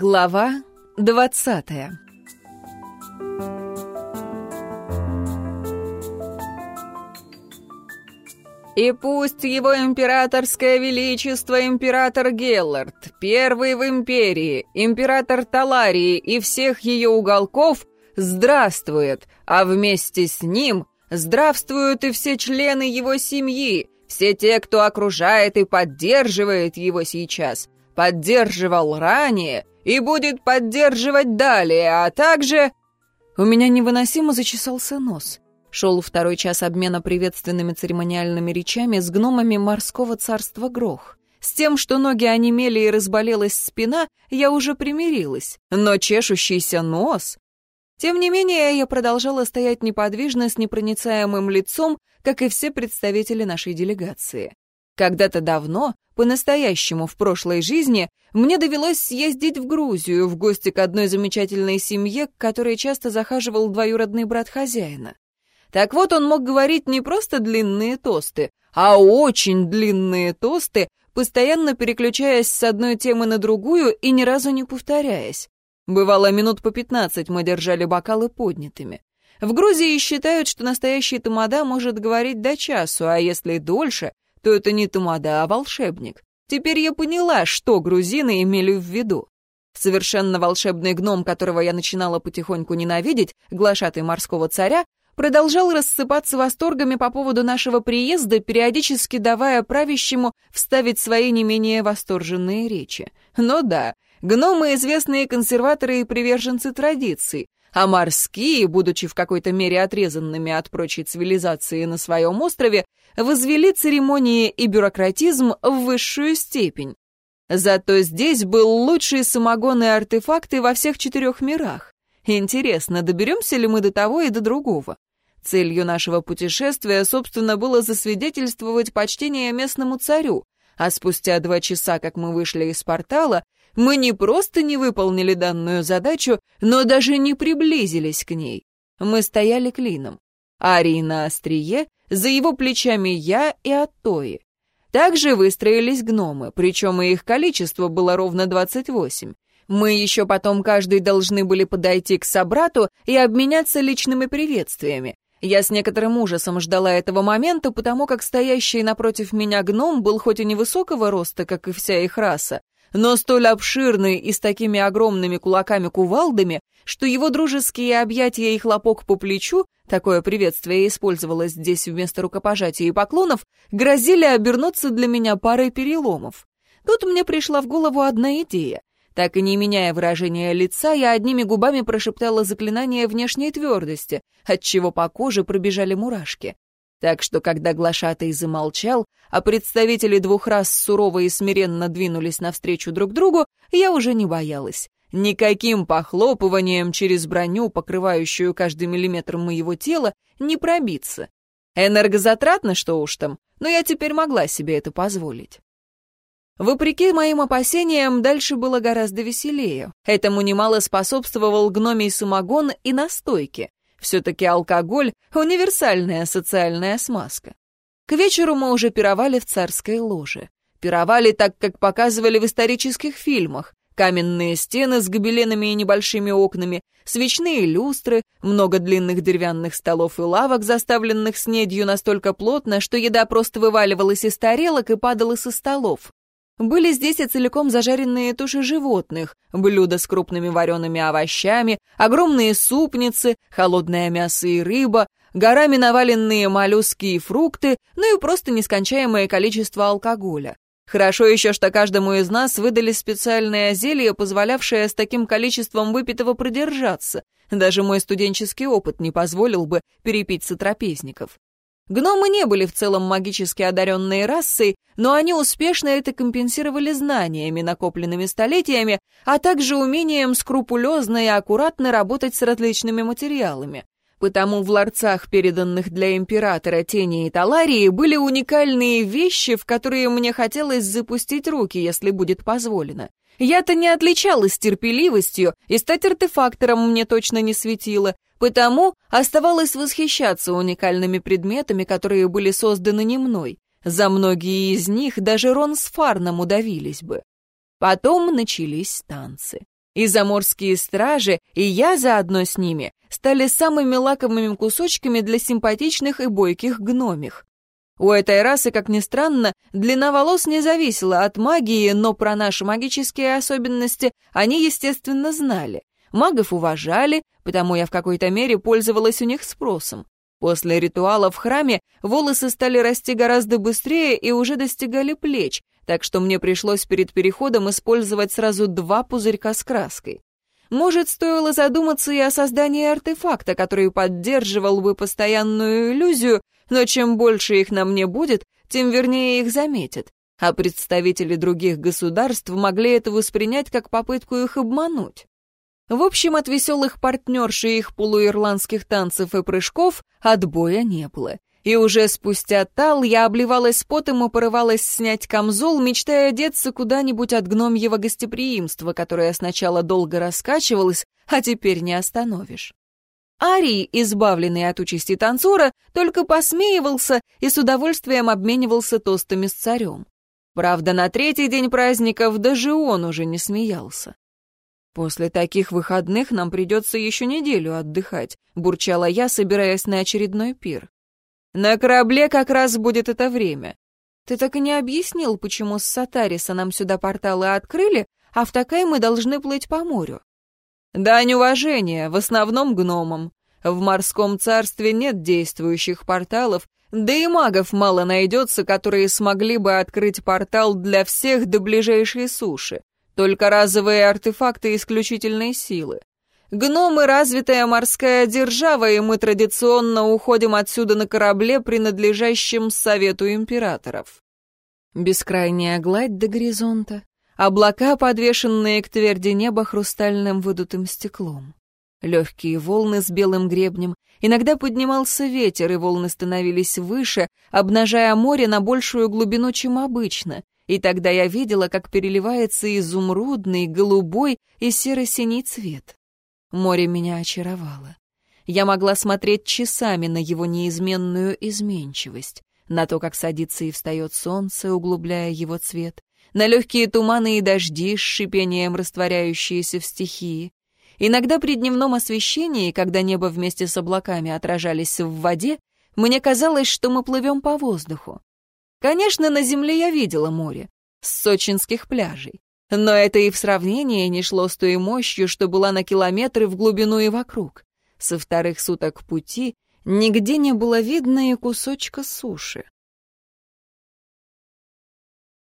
Глава двадцатая. И пусть его императорское величество император Геллард, первый в империи, император Таларии и всех ее уголков, здравствует, а вместе с ним здравствуют и все члены его семьи, все те, кто окружает и поддерживает его сейчас, поддерживал ранее и будет поддерживать далее, а также...» У меня невыносимо зачесался нос. Шел второй час обмена приветственными церемониальными речами с гномами морского царства Грох. С тем, что ноги онемели и разболелась спина, я уже примирилась. Но чешущийся нос... Тем не менее, я продолжала стоять неподвижно с непроницаемым лицом, как и все представители нашей делегации. Когда-то давно, по-настоящему в прошлой жизни, мне довелось съездить в Грузию в гости к одной замечательной семье, к которой часто захаживал двоюродный брат хозяина. Так вот, он мог говорить не просто длинные тосты, а очень длинные тосты, постоянно переключаясь с одной темы на другую и ни разу не повторяясь. Бывало, минут по пятнадцать мы держали бокалы поднятыми. В Грузии считают, что настоящий тамада может говорить до часу, а если дольше, то это не тамада, а волшебник. Теперь я поняла, что грузины имели в виду. Совершенно волшебный гном, которого я начинала потихоньку ненавидеть, глашатый морского царя, продолжал рассыпаться восторгами по поводу нашего приезда, периодически давая правящему вставить свои не менее восторженные речи. Но да, гномы — известные консерваторы и приверженцы традиций, а морские, будучи в какой-то мере отрезанными от прочей цивилизации на своем острове, возвели церемонии и бюрократизм в высшую степень. Зато здесь был лучший самогон и артефакты во всех четырех мирах. Интересно, доберемся ли мы до того и до другого? Целью нашего путешествия, собственно, было засвидетельствовать почтение местному царю, а спустя два часа, как мы вышли из портала, мы не просто не выполнили данную задачу, но даже не приблизились к ней. Мы стояли клином. Арий на острие, за его плечами я и Аттои. Также выстроились гномы, причем и их количество было ровно 28. Мы еще потом каждый должны были подойти к собрату и обменяться личными приветствиями. Я с некоторым ужасом ждала этого момента, потому как стоящий напротив меня гном был хоть и невысокого роста, как и вся их раса, но столь обширный и с такими огромными кулаками-кувалдами, что его дружеские объятия и хлопок по плечу, такое приветствие использовалось здесь вместо рукопожатия и поклонов, грозили обернуться для меня парой переломов. Тут мне пришла в голову одна идея. Так и не меняя выражения лица, я одними губами прошептала заклинание внешней твердости, отчего по коже пробежали мурашки. Так что, когда глашатый замолчал, а представители двух рас сурово и смиренно двинулись навстречу друг другу, я уже не боялась. Никаким похлопыванием через броню, покрывающую каждый миллиметр моего тела, не пробиться. Энергозатратно, что уж там, но я теперь могла себе это позволить. Вопреки моим опасениям, дальше было гораздо веселее. Этому немало способствовал гномий самогон и настойки. Все-таки алкоголь — универсальная социальная смазка. К вечеру мы уже пировали в царской ложе. Пировали так, как показывали в исторических фильмах. Каменные стены с гобеленами и небольшими окнами, свечные люстры, много длинных деревянных столов и лавок, заставленных снедью настолько плотно, что еда просто вываливалась из тарелок и падала со столов. Были здесь и целиком зажаренные туши животных, блюда с крупными вареными овощами, огромные супницы, холодное мясо и рыба, горами наваленные моллюски и фрукты, ну и просто нескончаемое количество алкоголя. Хорошо еще, что каждому из нас выдали специальное зелье, позволявшее с таким количеством выпитого продержаться. Даже мой студенческий опыт не позволил бы перепить сотрапезников. Гномы не были в целом магически одаренные расой, но они успешно это компенсировали знаниями, накопленными столетиями, а также умением скрупулезно и аккуратно работать с различными материалами. Потому в ларцах, переданных для императора Тени и Таларии, были уникальные вещи, в которые мне хотелось запустить руки, если будет позволено. Я-то не отличалась терпеливостью, и стать артефактором мне точно не светило, Потому оставалось восхищаться уникальными предметами, которые были созданы не мной. За многие из них даже Рон с Фарном удавились бы. Потом начались танцы. И заморские стражи, и я заодно с ними, стали самыми лакомыми кусочками для симпатичных и бойких гномих. У этой расы, как ни странно, длина волос не зависела от магии, но про наши магические особенности они, естественно, знали. Магов уважали, потому я в какой-то мере пользовалась у них спросом. После ритуала в храме волосы стали расти гораздо быстрее и уже достигали плеч, так что мне пришлось перед переходом использовать сразу два пузырька с краской. Может, стоило задуматься и о создании артефакта, который поддерживал бы постоянную иллюзию, но чем больше их на мне будет, тем вернее их заметят. А представители других государств могли это воспринять как попытку их обмануть. В общем, от веселых партнерш и их полуирландских танцев и прыжков отбоя не было. И уже спустя тал я обливалась потом и порывалась снять камзол, мечтая одеться куда-нибудь от гномьего гостеприимства, которое сначала долго раскачивалось, а теперь не остановишь. Арий, избавленный от участи танцора, только посмеивался и с удовольствием обменивался тостами с царем. Правда, на третий день праздников даже он уже не смеялся. «После таких выходных нам придется еще неделю отдыхать», — бурчала я, собираясь на очередной пир. «На корабле как раз будет это время. Ты так и не объяснил, почему с Сатариса нам сюда порталы открыли, а в Такай мы должны плыть по морю». «Дань уважения, в основном гномам. В морском царстве нет действующих порталов, да и магов мало найдется, которые смогли бы открыть портал для всех до ближайшей суши. Только разовые артефакты исключительной силы. Гномы — развитая морская держава, и мы традиционно уходим отсюда на корабле, принадлежащем Совету Императоров. Бескрайняя гладь до горизонта, облака, подвешенные к тверди неба хрустальным выдутым стеклом. Легкие волны с белым гребнем, иногда поднимался ветер, и волны становились выше, обнажая море на большую глубину, чем обычно, и тогда я видела, как переливается изумрудный, голубой и серо-синий цвет. Море меня очаровало. Я могла смотреть часами на его неизменную изменчивость, на то, как садится и встает солнце, углубляя его цвет, на легкие туманы и дожди с шипением растворяющиеся в стихии. Иногда при дневном освещении, когда небо вместе с облаками отражались в воде, мне казалось, что мы плывем по воздуху. Конечно, на земле я видела море, с сочинских пляжей. Но это и в сравнении не шло с той мощью, что была на километры в глубину и вокруг. Со вторых суток пути нигде не было видно и кусочка суши.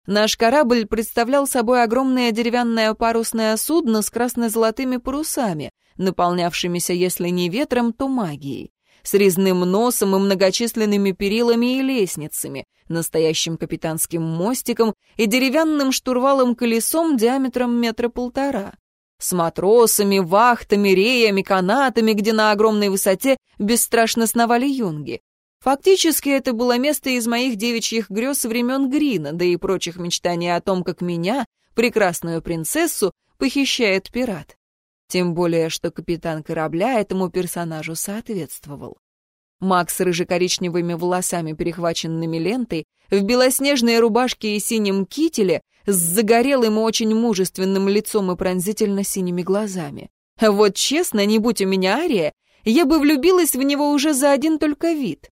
Наш корабль представлял собой огромное деревянное парусное судно с красно-золотыми парусами, наполнявшимися, если не ветром, то магией с резным носом и многочисленными перилами и лестницами, настоящим капитанским мостиком и деревянным штурвалом-колесом диаметром метра полтора. С матросами, вахтами, реями, канатами, где на огромной высоте бесстрашно сновали юнги. Фактически это было место из моих девичьих грез времен Грина, да и прочих мечтаний о том, как меня, прекрасную принцессу, похищает пират. Тем более, что капитан корабля этому персонажу соответствовал. Макс с рыжекоричневыми волосами, перехваченными лентой, в белоснежной рубашке и синем кителе, с загорелым и очень мужественным лицом и пронзительно синими глазами. Вот честно, не будь у меня Ария, я бы влюбилась в него уже за один только вид.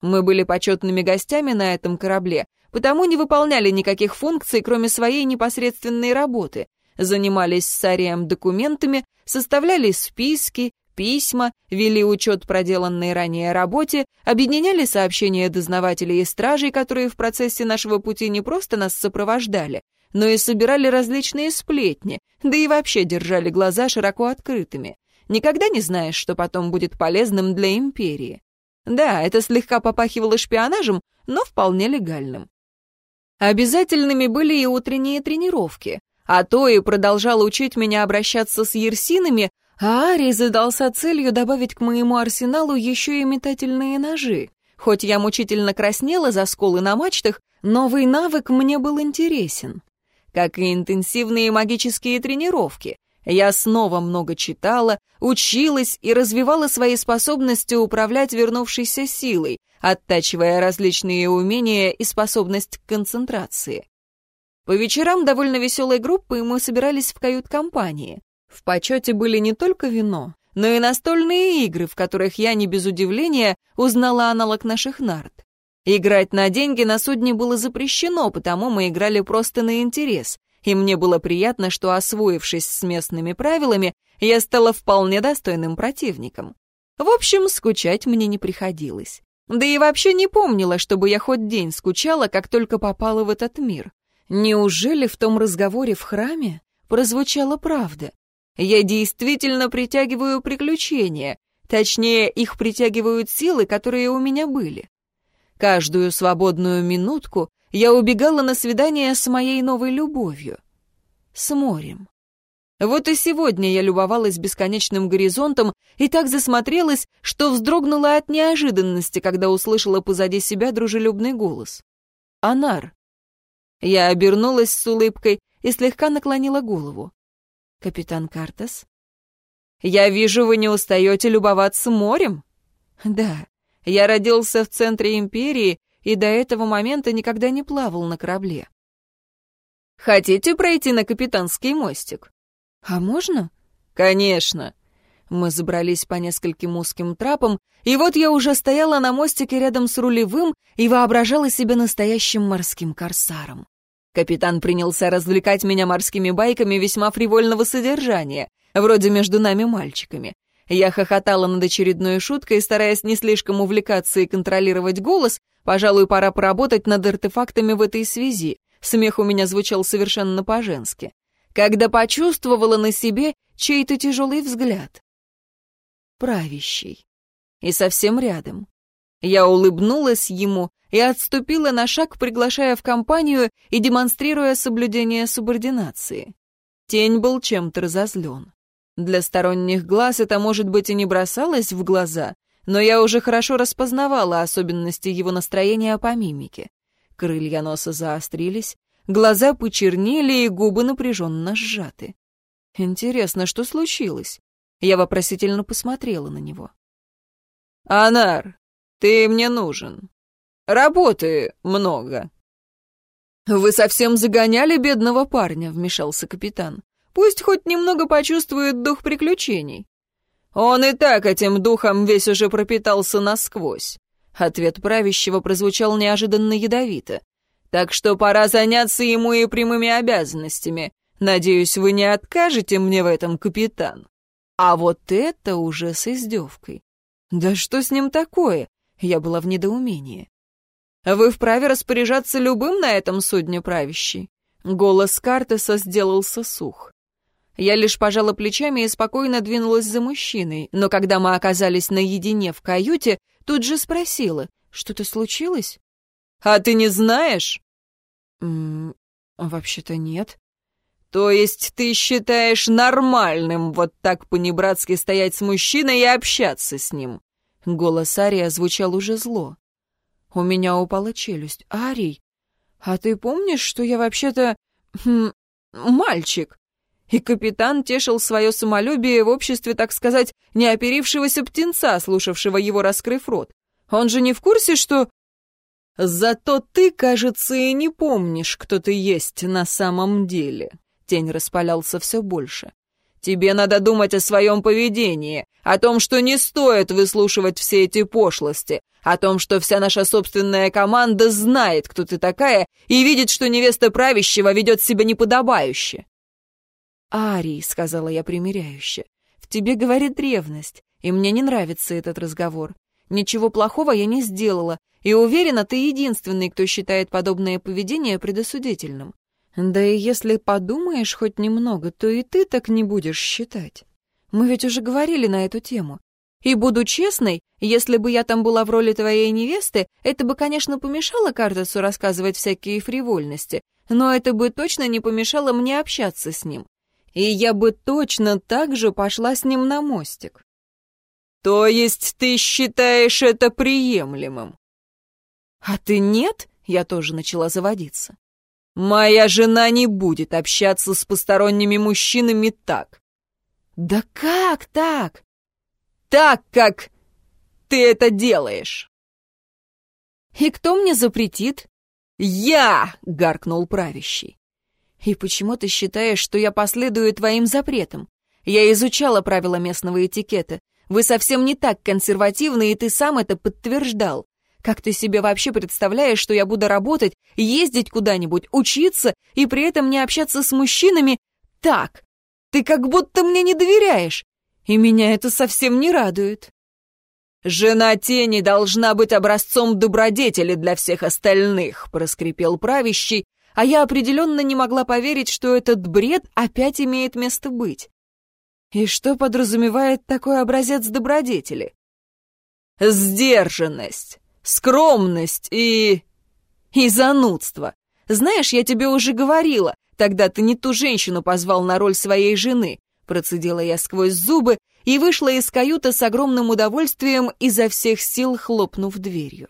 Мы были почетными гостями на этом корабле, потому не выполняли никаких функций, кроме своей непосредственной работы, занимались с Арием документами, составляли списки, письма, вели учет проделанной ранее работе, объединяли сообщения дознавателей и стражей, которые в процессе нашего пути не просто нас сопровождали, но и собирали различные сплетни, да и вообще держали глаза широко открытыми. Никогда не знаешь, что потом будет полезным для империи. Да, это слегка попахивало шпионажем, но вполне легальным. Обязательными были и утренние тренировки. А то и продолжал учить меня обращаться с ерсинами, а Ари задался целью добавить к моему арсеналу еще и метательные ножи. Хоть я мучительно краснела за сколы на мачтах, новый навык мне был интересен. Как и интенсивные магические тренировки. Я снова много читала, училась и развивала свои способности управлять вернувшейся силой, оттачивая различные умения и способность к концентрации. По вечерам довольно веселой группой мы собирались в кают-компании. В почете были не только вино, но и настольные игры, в которых я не без удивления узнала аналог наших нарт. Играть на деньги на судне было запрещено, потому мы играли просто на интерес, и мне было приятно, что, освоившись с местными правилами, я стала вполне достойным противником. В общем, скучать мне не приходилось. Да и вообще не помнила, чтобы я хоть день скучала, как только попала в этот мир. Неужели в том разговоре в храме прозвучала правда? Я действительно притягиваю приключения, точнее, их притягивают силы, которые у меня были. Каждую свободную минутку я убегала на свидание с моей новой любовью. С морем. Вот и сегодня я любовалась бесконечным горизонтом и так засмотрелась, что вздрогнула от неожиданности, когда услышала позади себя дружелюбный голос. «Анар». Я обернулась с улыбкой и слегка наклонила голову. «Капитан Картас?» «Я вижу, вы не устаете любоваться морем?» «Да, я родился в центре империи и до этого момента никогда не плавал на корабле. Хотите пройти на капитанский мостик? А можно? Конечно. Мы забрались по нескольким узким трапам, и вот я уже стояла на мостике рядом с рулевым и воображала себя настоящим морским корсаром. Капитан принялся развлекать меня морскими байками весьма фривольного содержания, вроде между нами мальчиками. Я хохотала над очередной шуткой, стараясь не слишком увлекаться и контролировать голос. Пожалуй, пора поработать над артефактами в этой связи. Смех у меня звучал совершенно по-женски. Когда почувствовала на себе чей-то тяжелый взгляд. Правящий. И совсем рядом. Я улыбнулась ему и отступила на шаг, приглашая в компанию и демонстрируя соблюдение субординации. Тень был чем-то разозлен. Для сторонних глаз это, может быть, и не бросалось в глаза, но я уже хорошо распознавала особенности его настроения по мимике. Крылья носа заострились, глаза почернели и губы напряженно сжаты. Интересно, что случилось? Я вопросительно посмотрела на него. «Анар, ты мне нужен. Работы много». «Вы совсем загоняли бедного парня», — вмешался капитан. Пусть хоть немного почувствует дух приключений. Он и так этим духом весь уже пропитался насквозь. Ответ правящего прозвучал неожиданно ядовито. Так что пора заняться ему и прямыми обязанностями. Надеюсь, вы не откажете мне в этом, капитан. А вот это уже с издевкой. Да что с ним такое? Я была в недоумении. Вы вправе распоряжаться любым на этом судне правящий. Голос Картеса сделался сух. Я лишь пожала плечами и спокойно двинулась за мужчиной, но когда мы оказались наедине в каюте, тут же спросила, что-то случилось? «А ты не знаешь?» «М -м, «Вообще-то нет». «То есть ты считаешь нормальным вот так по-небратски стоять с мужчиной и общаться с ним?» Голос Ария звучал уже зло. У меня упала челюсть. «Арий, а ты помнишь, что я вообще-то... Хм, мальчик?» И капитан тешил свое самолюбие в обществе, так сказать, неоперившегося птенца, слушавшего его, раскрыв рот. Он же не в курсе, что... «Зато ты, кажется, и не помнишь, кто ты есть на самом деле». Тень распалялся все больше. «Тебе надо думать о своем поведении, о том, что не стоит выслушивать все эти пошлости, о том, что вся наша собственная команда знает, кто ты такая, и видит, что невеста правящего ведет себя неподобающе. «Арий», — сказала я примиряюще, — «в тебе говорит ревность, и мне не нравится этот разговор. Ничего плохого я не сделала, и уверена, ты единственный, кто считает подобное поведение предосудительным. Да и если подумаешь хоть немного, то и ты так не будешь считать. Мы ведь уже говорили на эту тему. И буду честной, если бы я там была в роли твоей невесты, это бы, конечно, помешало Картесу рассказывать всякие фривольности, но это бы точно не помешало мне общаться с ним и я бы точно так же пошла с ним на мостик. То есть ты считаешь это приемлемым? А ты нет? Я тоже начала заводиться. Моя жена не будет общаться с посторонними мужчинами так. Да как так? Так, как ты это делаешь. И кто мне запретит? Я, гаркнул правящий. И почему ты считаешь, что я последую твоим запретам? Я изучала правила местного этикета. Вы совсем не так консервативны, и ты сам это подтверждал. Как ты себе вообще представляешь, что я буду работать, ездить куда-нибудь, учиться и при этом не общаться с мужчинами так? Ты как будто мне не доверяешь. И меня это совсем не радует. «Жена тени должна быть образцом добродетели для всех остальных», — проскрипел правящий, а я определенно не могла поверить, что этот бред опять имеет место быть. И что подразумевает такой образец добродетели? Сдержанность, скромность и... и занудство. Знаешь, я тебе уже говорила, тогда ты не ту женщину позвал на роль своей жены. Процедила я сквозь зубы и вышла из каюты с огромным удовольствием изо всех сил хлопнув дверью.